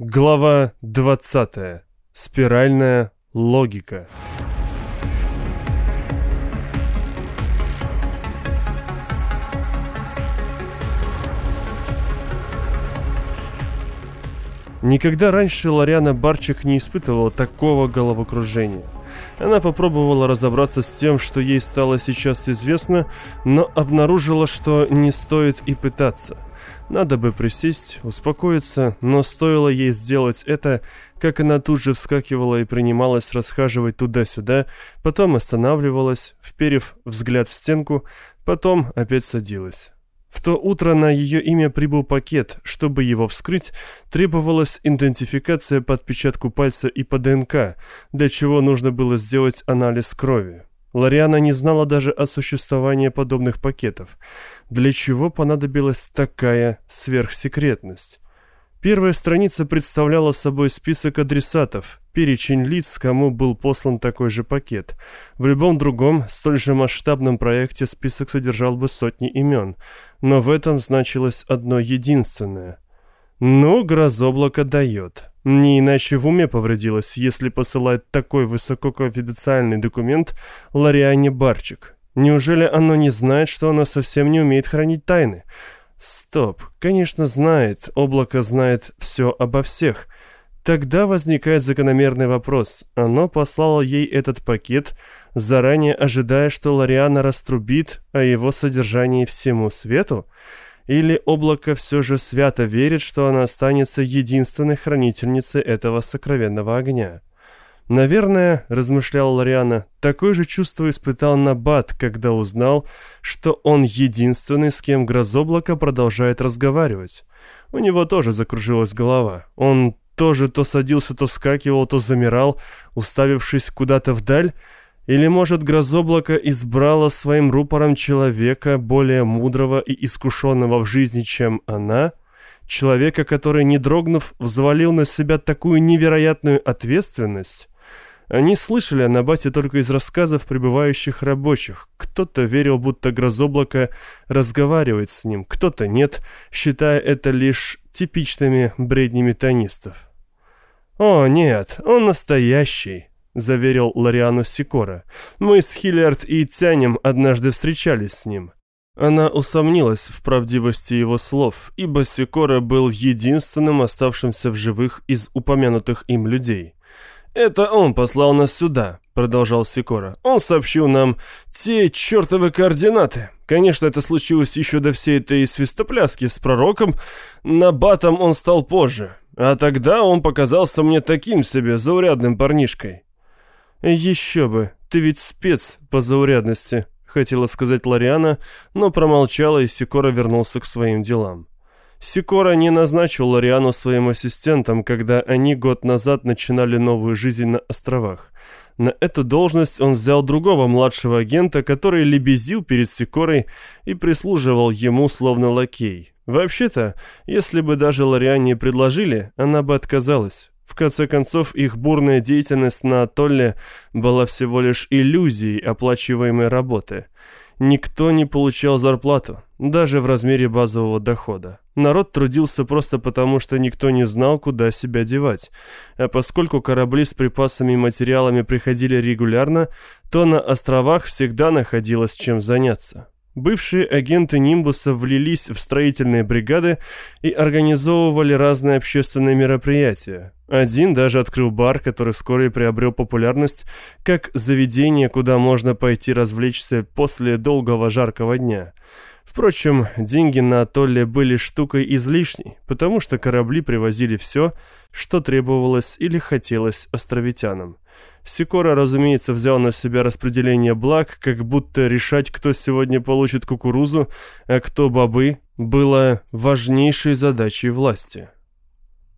Глава 20. Спиральная логика. Никогда раньше Лариана Барчик не испытывала такого головокружения. Она попробовала разобраться с тем, что ей стало сейчас известно, но обнаружила, что не стоит и пытаться – надо бы присесть, успокоиться, но стоило ей сделать это, как она тут же вскакивала и принималась расхаживать туда-сюда, потом останавливалась, вперев взгляд в стенку, потом опять садилась. В то утро на ее имя прибыл пакет. Чтобы его вскрыть, требовалась идентификация по отпечатку пальца и по ДНК, для чего нужно было сделать анализ крови. Лариана не знала даже о существовании подобных пакетов. Для чего понадобилась такая сверхсекретность? Первая страница представляла собой список адресатов, перечень лиц, кому был послан такой же пакет. В любом другом, столь же масштабном проекте список содержал бы сотни имен, но в этом значилось одно единственное. Ну, грозоблако дает. Не иначе в уме повредилась, если посылает такой высококонфиденциальный документ Лариане Барчик. Неужели оно не знает, что она совсем не умеет хранить тайны? Стоп, конечно знает, облако знает все обо всех. Тогда возникает закономерный вопрос. Оно послало ей этот пакет, заранее ожидая, что Лариана раструбит о его содержании всему свету? Или облако все же свято верит, что она останется единственной хранительницей этого сокровенного огня? Наверное, размышляла Лариана, такое же чувство испытал Набат, когда узнал, что он единственный, с кем грозоблако продолжает разговаривать. У него тоже закружилась голова. Он тоже то садился, то вскакивал, то замирал, уставившись куда-то вдаль, или, может, грозоблако избрало своим рупором человека, более мудрого и искушенного в жизни, чем она? Человека, который, не дрогнув, взвалил на себя такую невероятную ответственность? Они слышали о Набате только из рассказов пребывающих рабочих. Кто-то верил, будто грозоблако разговаривает с ним, кто-то нет, считая это лишь типичными бреднями тонистов. «О, нет, он настоящий», — заверил Лариану Сикора. «Мы с Хиллиард и Тянем однажды встречались с ним». Она усомнилась в правдивости его слов, ибо Сикора был единственным оставшимся в живых из упомянутых им людей. «Это он послал нас сюда», — продолжал Сикора. «Он сообщил нам те чертовы координаты. Конечно, это случилось еще до всей этой свистопляски с пророком. Набатом он стал позже. А тогда он показался мне таким себе заурядным парнишкой. «Еще бы, ты ведь спец по заурядности», — хотела сказать Лариана, но промолчала, и Сикора вернулся к своим делам. Сикора не назначил Лариану своим ассистентом, когда они год назад начинали новую жизнь на островах. На эту должность он взял другого младшего агента, который лебезил перед Сикорой и прислуживал ему словно лакей. Вообще-то, если бы даже Лариане предложили, она бы отказалась. В конце концов, их бурная деятельность на атолле была всего лишь иллюзией оплачиваемой работы. Никто не получал зарплату, даже в размере базового дохода. Народ трудился просто потому, что никто не знал, куда себя девать. А поскольку корабли с припасами и материалами приходили регулярно, то на островах всегда находилось чем заняться. Бывшие агенты Нимбуса влились в строительные бригады и организовывали разные общественные мероприятия. Один даже открыл бар, который вскоре приобрел популярность как заведение, куда можно пойти развлечься после долгого жаркого дня. Впрочем, деньги на атолле были штукой излишней, потому что корабли привозили все, что требовалось или хотелось островитянам. Сикора, разумеется, взял на себя распределение благ, как будто решать, кто сегодня получит кукурузу, а кто бобы, было важнейшей задачей власти.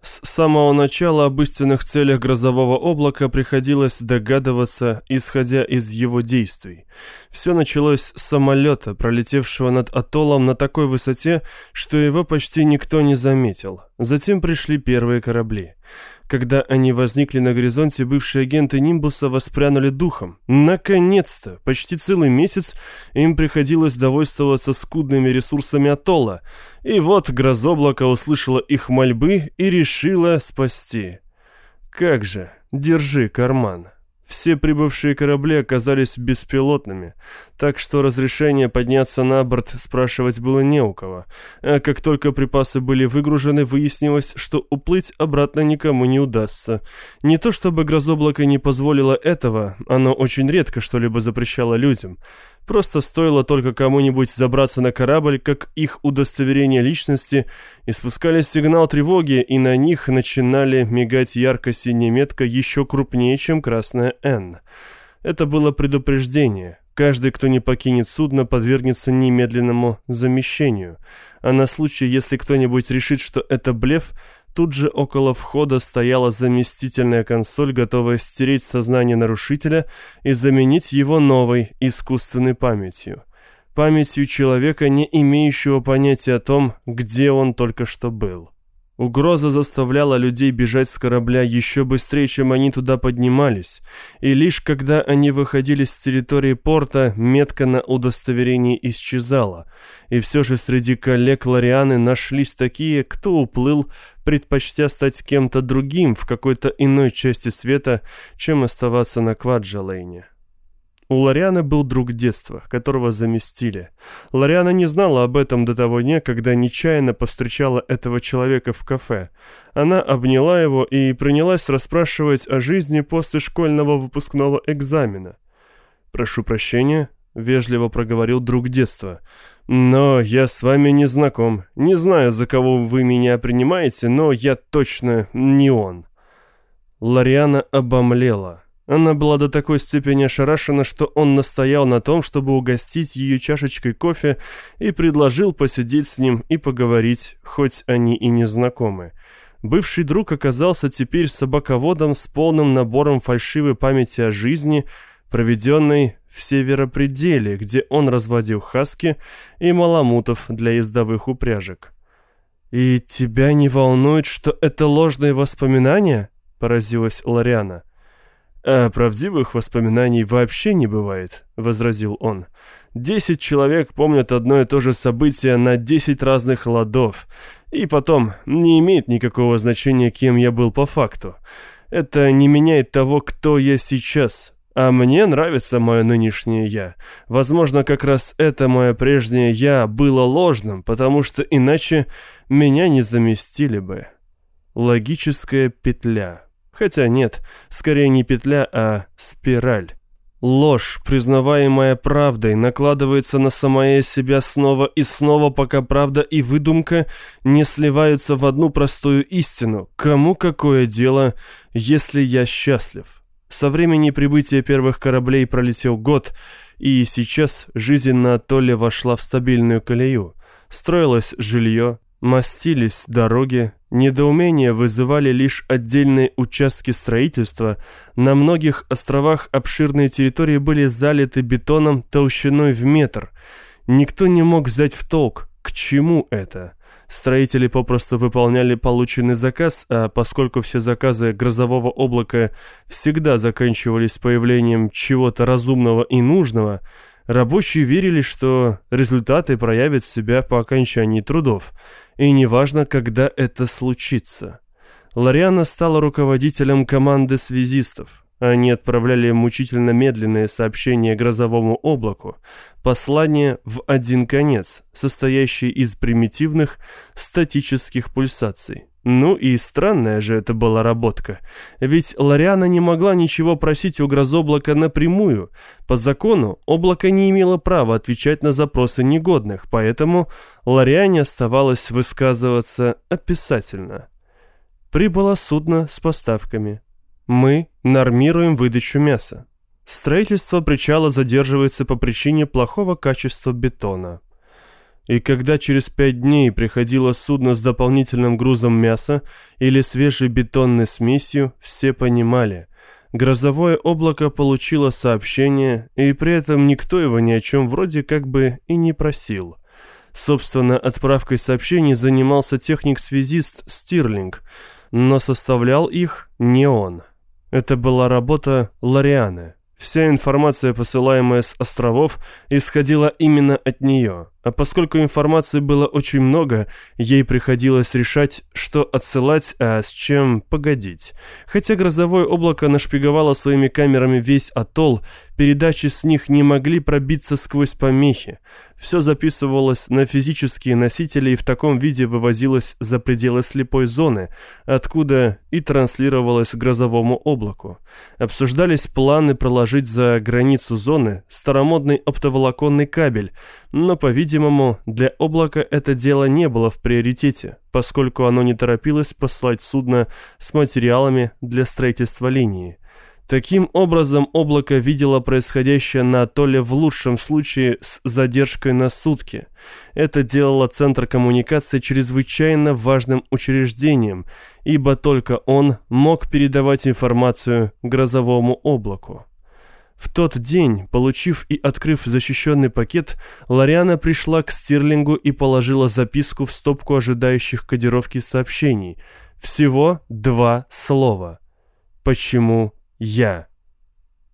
С самого начала об истинных целях грозового облака приходилось догадываться, исходя из его действий. Все началось с самолета, пролетевшего над атоллом на такой высоте, что его почти никто не заметил. Затем пришли первые корабли. Когда они возникли на горизонте, бывшие агенты Нимбуса воспрянули духом. Наконец-то! Почти целый месяц им приходилось довольствоваться скудными ресурсами атолла. И вот грозоблако услышала их мольбы и решила спасти. Как же, держи карман. Все прибывшие корабли оказались беспилотными, так что разрешение подняться на борт спрашивать было не у кого. А как только припасы были выгружены, выяснилось, что уплыть обратно никому не удастся. Не то чтобы грозоблако не позволило этого, оно очень редко что-либо запрещало людям. Просто стоило только кому-нибудь забраться на корабль, как их удостоверение личности, испускали сигнал тревоги, и на них начинали мигать ярко-синяя метка еще крупнее, чем красная «Н». Это было предупреждение. Каждый, кто не покинет судно, подвергнется немедленному замещению. А на случай, если кто-нибудь решит, что это блеф – Тут же около входа стояла заместительная консоль, готовая стереть сознание нарушителя и заменить его новой, искусственной памятью. Памятью человека, не имеющего понятия о том, где он только что был. Угроза заставляла людей бежать с корабля еще быстрее, чем они туда поднимались, и лишь когда они выходили с территории порта, метка на удостоверении исчезала, и все же среди коллег Лорианы нашлись такие, кто уплыл, предпочтя стать кем-то другим в какой-то иной части света, чем оставаться на Кваджалейне. У Лорианы был друг детства, которого заместили. Лориана не знала об этом до того дня, когда нечаянно повстречала этого человека в кафе. Она обняла его и принялась расспрашивать о жизни после школьного выпускного экзамена. «Прошу прощения», — вежливо проговорил друг детства. «Но я с вами не знаком. Не знаю, за кого вы меня принимаете, но я точно не он». Лориана обомлела. Она была до такой степени ошарашена, что он настоял на том, чтобы угостить ее чашечкой кофе и предложил посидеть с ним и поговорить, хоть они и не знакомы. Бывший друг оказался теперь собаководом с полным набором фальшивой памяти о жизни, проведенной в северопределе, где он разводил хаски и маламутов для ездовых упряжек. «И тебя не волнует, что это ложные воспоминания?» – поразилась Лориана. «А правдивых воспоминаний вообще не бывает», — возразил он. «Десять человек помнят одно и то же событие на десять разных ладов. И потом, не имеет никакого значения, кем я был по факту. Это не меняет того, кто я сейчас. А мне нравится мое нынешнее «я». Возможно, как раз это мое прежнее «я» было ложным, потому что иначе меня не заместили бы. Логическая петля. Хотя нет, скорее не петля, а спираль. Ложь, признаваемая правдой, накладывается на самое себя снова и снова, пока правда и выдумка не сливаются в одну простую истину. Кому какое дело, если я счастлив? Со времени прибытия первых кораблей пролетел год, и сейчас жизнь на атолле вошла в стабильную колею. Строилось жилье, Мастились дороги, недоумение вызывали лишь отдельные участки строительства, на многих островах обширные территории были залиты бетоном толщиной в метр. Никто не мог взять в толк, к чему это. Строители попросту выполняли полученный заказ, а поскольку все заказы грозового облака всегда заканчивались появлением чего-то разумного и нужного – Рабочие верили, что результаты проявят себя по окончании трудов, и неважно, когда это случится. Лориана стала руководителем команды связистов. Они отправляли мучительно медленные сообщения грозовому облаку, послание в один конец, состоящее из примитивных статических пульсаций. Ну и странная же это была работка. Ведь Лориана не могла ничего просить у грозоблака напрямую. По закону облако не имело права отвечать на запросы негодных, поэтому Лориане оставалось высказываться описательно. Прибыло судно с поставками. Мы нормируем выдачу мяса. Строительство причала задерживается по причине плохого качества бетона. И когда через пять дней приходило судно с дополнительным грузом мяса или свежей бетонной смесью, все понимали. Грозовое облако получило сообщение, и при этом никто его ни о чем вроде как бы и не просил. Собственно, отправкой сообщений занимался техник-связист Стирлинг, но составлял их не он. Это была работа Лорианы. Вся информация, посылаемая с островов, исходила именно от нее. А поскольку информации было очень много, ей приходилось решать, что отсылать, а с чем погодить. Хотя грозовое облако нашпиговало своими камерами весь атолл, передачи с них не могли пробиться сквозь помехи. Все записывалось на физические носители и в таком виде вывозилось за пределы слепой зоны, откуда и транслировалось грозовому облаку. Обсуждались планы проложить за границу зоны старомодный оптоволоконный кабель, но, по-видимому, для облака это дело не было в приоритете, поскольку оно не торопилось послать судно с материалами для строительства линии. Таким образом, облако видело происходящее на атолле в лучшем случае с задержкой на сутки. Это делало Центр коммуникации чрезвычайно важным учреждением, ибо только он мог передавать информацию грозовому облаку. В тот день, получив и открыв защищенный пакет, Лариана пришла к Стирлингу и положила записку в стопку ожидающих кодировки сообщений. Всего два слова. «Почему «Я».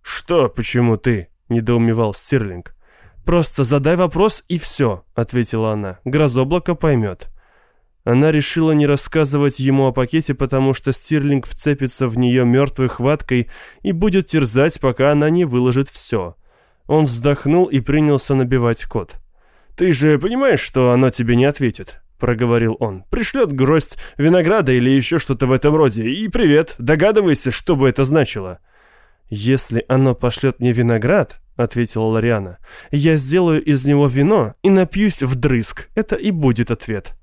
«Что, почему ты?» — недоумевал Стирлинг. «Просто задай вопрос и все», — ответила она. «Грозоблако поймет». Она решила не рассказывать ему о пакете, потому что Стирлинг вцепится в нее мертвой хваткой и будет терзать, пока она не выложит все. Он вздохнул и принялся набивать код. «Ты же понимаешь, что оно тебе не ответит?» — проговорил он. «Пришлет гроздь винограда или еще что-то в этом роде. И привет, догадывайся, что бы это значило». «Если оно пошлет мне виноград», — ответила Лариана, — «я сделаю из него вино и напьюсь вдрызг. Это и будет ответ».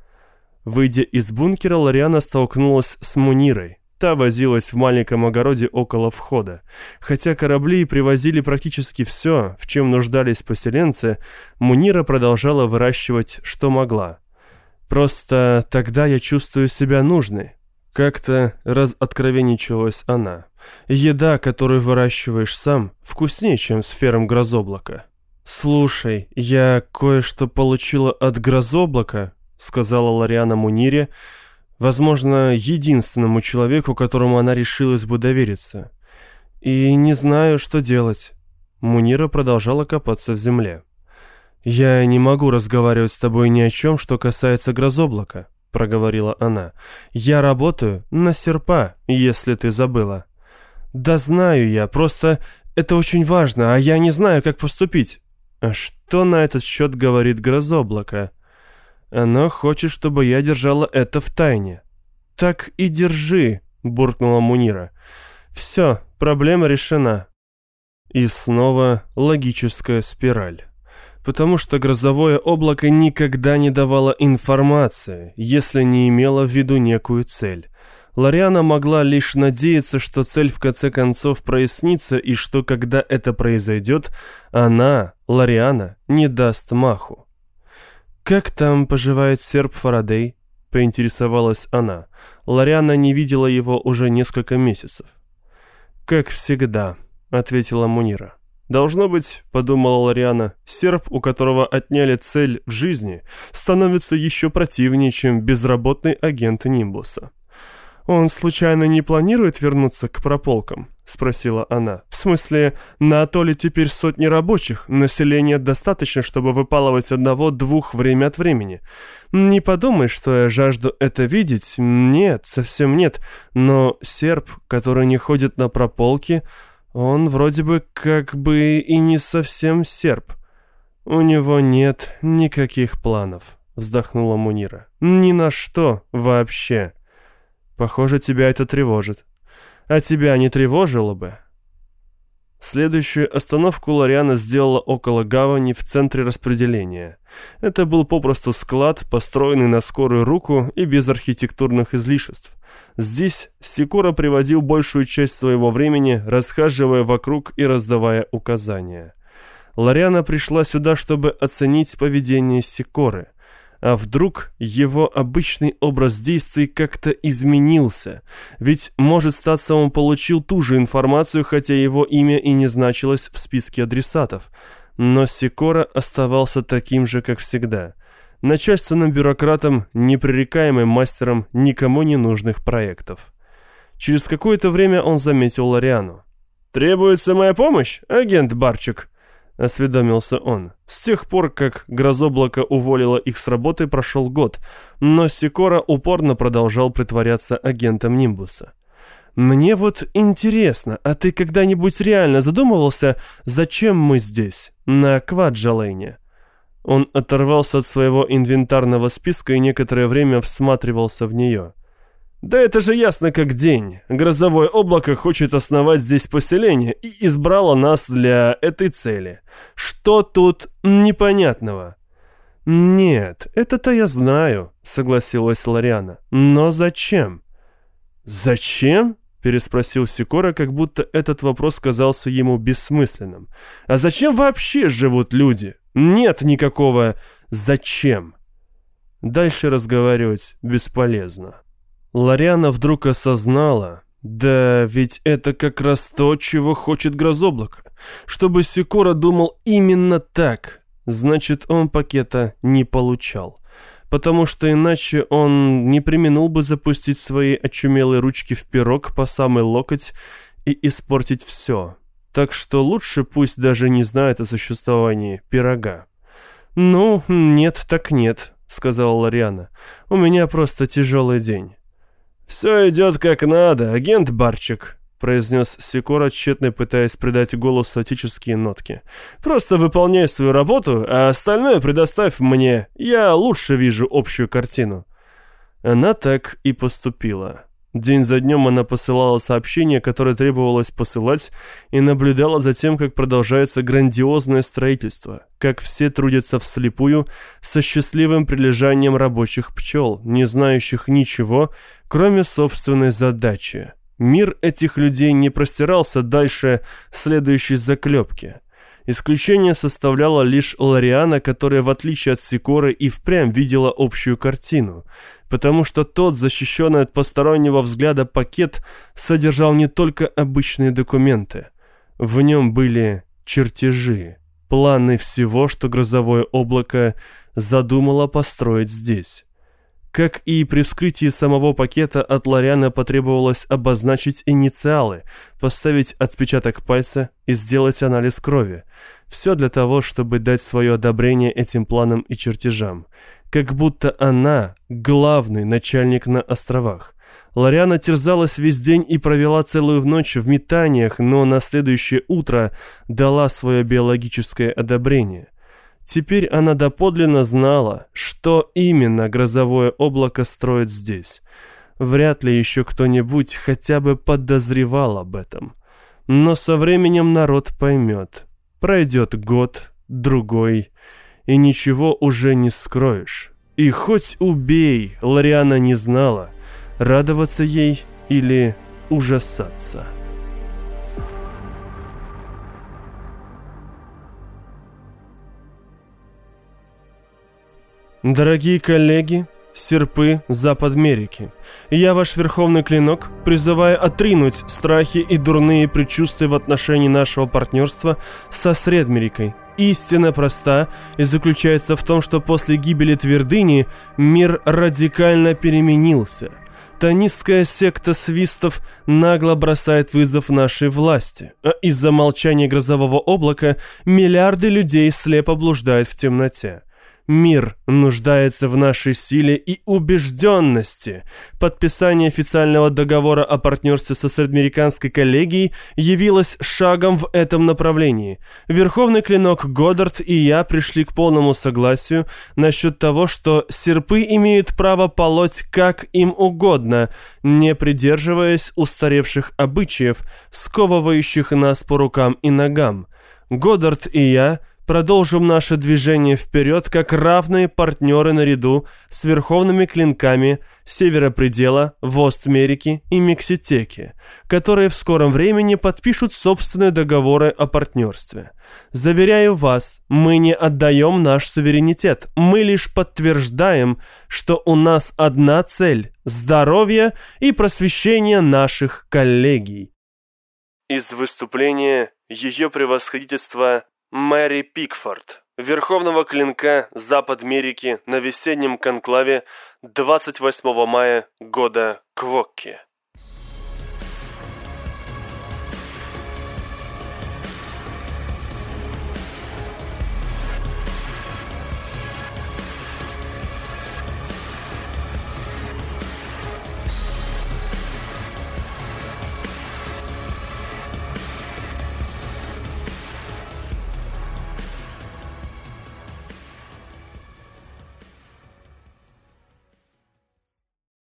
Выйдя из бункера, Лариана столкнулась с Мунирой. Та возилась в маленьком огороде около входа. Хотя корабли привозили практически все, в чем нуждались поселенцы, Мунира продолжала выращивать, что могла. Просто тогда я чувствую себя нужной. Как-то разоткровенничалась она. Еда, которую выращиваешь сам, вкуснее, чем с ферм грозоблака. «Слушай, я кое-что получила от грозоблака», — сказала Лариана Мунире, возможно, единственному человеку, которому она решилась бы довериться. «И не знаю, что делать». Мунира продолжала копаться в земле. «Я не могу разговаривать с тобой ни о чем, что касается грозоблака», — проговорила она. «Я работаю на серпа, если ты забыла». «Да знаю я, просто это очень важно, а я не знаю, как поступить». «А что на этот счет говорит грозоблако?» «Оно хочет, чтобы я держала это в тайне». «Так и держи», — буркнула Мунира. «Все, проблема решена». И снова логическая спираль потому что грозовое облако никогда не давало информации, если не имело в виду некую цель. Лариана могла лишь надеяться, что цель в конце концов прояснится и что, когда это произойдет, она, Лариана, не даст маху. «Как там поживает серп Фарадей?» — поинтересовалась она. Лариана не видела его уже несколько месяцев. «Как всегда», — ответила Мунира. Должно быть, подумала Лариана, серп, у которого отняли цель в жизни, становится еще противнее, чем безработный агент Нимбуса. «Он случайно не планирует вернуться к прополкам?» — спросила она. «В смысле, на атолле теперь сотни рабочих, населения достаточно, чтобы выпалывать одного-двух время от времени. Не подумай, что я жажду это видеть. Нет, совсем нет. Но серп, который не ходит на прополки, он вроде бы как бы и не совсем серб. У него нет никаких планов, вздохнула Мунира. Ни на что вообще. Похоже, тебя это тревожит. А тебя не тревожило бы? Следующую остановку Лориана сделала около гавани в центре распределения. Это был попросту склад, построенный на скорую руку и без архитектурных излишеств. Здесь Сикора приводил большую часть своего времени, расхаживая вокруг и раздавая указания. Лориана пришла сюда, чтобы оценить поведение Сикоры – а вдруг его обычный образ действий как-то изменился? Ведь, может статься, он получил ту же информацию, хотя его имя и не значилось в списке адресатов. Но Сикора оставался таким же, как всегда. начальственным бюрократом, непререкаемым мастером никому не нужных проектов. Через какое-то время он заметил Лориану. «Требуется моя помощь, агент Барчик?» — осведомился он. С тех пор, как Грозоблако уволила их с работы, прошел год, но Сикора упорно продолжал притворяться агентом Нимбуса. «Мне вот интересно, а ты когда-нибудь реально задумывался, зачем мы здесь, на Кваджалейне?» Он оторвался от своего инвентарного списка и некоторое время всматривался в нее. «Да это же ясно как день. Грозовое облако хочет основать здесь поселение и избрало нас для этой цели. Что тут непонятного?» «Нет, это-то я знаю», — согласилась Лариана. «Но зачем?» «Зачем?» — переспросил Сикора, как будто этот вопрос казался ему бессмысленным. «А зачем вообще живут люди? Нет никакого «зачем». Дальше разговаривать бесполезно. Лариана вдруг осознала, да ведь это как раз то, чего хочет Грозоблако. Чтобы Сикора думал именно так, значит он пакета не получал. Потому что иначе он не применил бы запустить свои очумелые ручки в пирог по самый локоть и испортить все. Так что лучше пусть даже не знает о существовании пирога. «Ну, нет так нет», — сказала Лариана. «У меня просто тяжелый день». «Все идет как надо, агент Барчик», — произнес Сикора, тщетно пытаясь придать голосу отеческие нотки. «Просто выполняй свою работу, а остальное предоставь мне. Я лучше вижу общую картину». Она так и поступила. День за днем она посылала сообщения, которые требовалось посылать, и наблюдала за тем, как продолжается грандиозное строительство, как все трудятся вслепую, со счастливым прилежанием рабочих пчел, не знающих ничего, кроме собственной задачи. Мир этих людей не простирался дальше следующей заклепки – Исключение составляла лишь Лариана, которая, в отличие от Сикоры, и впрямь видела общую картину, потому что тот, защищенный от постороннего взгляда пакет, содержал не только обычные документы. В нем были чертежи, планы всего, что грозовое облако задумало построить здесь. Как и при вскрытии самого пакета от Лориана потребовалось обозначить инициалы, поставить отпечаток пальца и сделать анализ крови. Все для того, чтобы дать свое одобрение этим планам и чертежам. Как будто она главный начальник на островах. Лориана терзалась весь день и провела целую ночь в метаниях, но на следующее утро дала свое биологическое одобрение. Теперь она доподлинно знала, что именно грозовое облако строит здесь. Вряд ли еще кто-нибудь хотя бы подозревал об этом. Но со временем народ поймет. Пройдет год, другой, и ничего уже не скроешь. И хоть убей, Лариана не знала, радоваться ей или ужасаться. Дорогие коллеги, серпы Запад Америки, я ваш верховный клинок, призываю отринуть страхи и дурные предчувствия в отношении нашего партнерства со Средмерикой. Истина проста и заключается в том, что после гибели твердыни мир радикально переменился. Тонистская секта свистов нагло бросает вызов нашей власти, а из-за молчания грозового облака миллиарды людей слепо блуждают в темноте. Мир нуждается в нашей силе и убежденности. Подписание официального договора о партнерстве со Среднеамериканской коллегией явилось шагом в этом направлении. Верховный клинок Годдард и я пришли к полному согласию насчет того, что серпы имеют право полоть как им угодно, не придерживаясь устаревших обычаев, сковывающих нас по рукам и ногам. Годдард и я – продолжим наше движение вперед как равные партнеры наряду с верховными клинками Севера Предела, Востмерики и Мекситеки, которые в скором времени подпишут собственные договоры о партнерстве. Заверяю вас, мы не отдаем наш суверенитет, мы лишь подтверждаем, что у нас одна цель – здоровье и просвещение наших коллегий. Из выступления Ее Превосходительства Мэри Пикфорд, Верховного Клинка Запад Америки на весеннем конклаве 28 мая года Квокки.